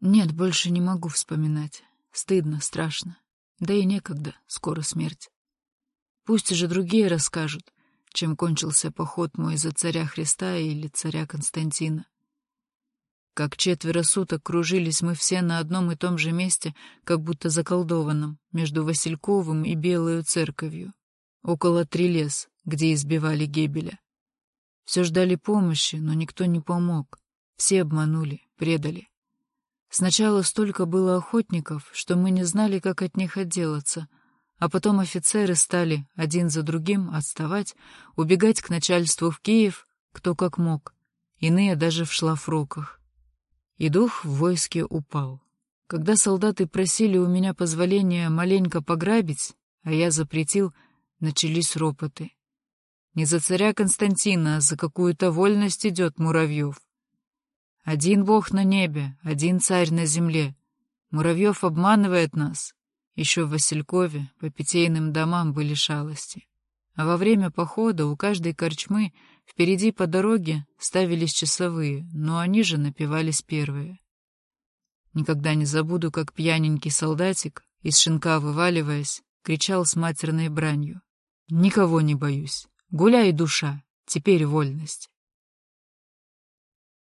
Нет, больше не могу вспоминать. Стыдно, страшно. Да и некогда, скоро смерть. Пусть же другие расскажут, чем кончился поход мой за царя Христа или царя Константина. Как четверо суток кружились мы все на одном и том же месте, как будто заколдованном, между Васильковым и Белою церковью, около Трилес, где избивали Гебеля. Все ждали помощи, но никто не помог. Все обманули, предали. Сначала столько было охотников, что мы не знали, как от них отделаться, а потом офицеры стали один за другим отставать, убегать к начальству в Киев, кто как мог, иные даже в шлафроках. И дух в войске упал. Когда солдаты просили у меня позволения маленько пограбить, а я запретил, начались ропоты. Не за царя Константина, а за какую-то вольность идет Муравьев. Один бог на небе, один царь на земле. Муравьев обманывает нас. Еще в Василькове по питейным домам были шалости. А во время похода у каждой корчмы впереди по дороге ставились часовые, но они же напивались первые. Никогда не забуду, как пьяненький солдатик, из шинка вываливаясь, кричал с матерной бранью. «Никого не боюсь. Гуляй, душа, теперь вольность».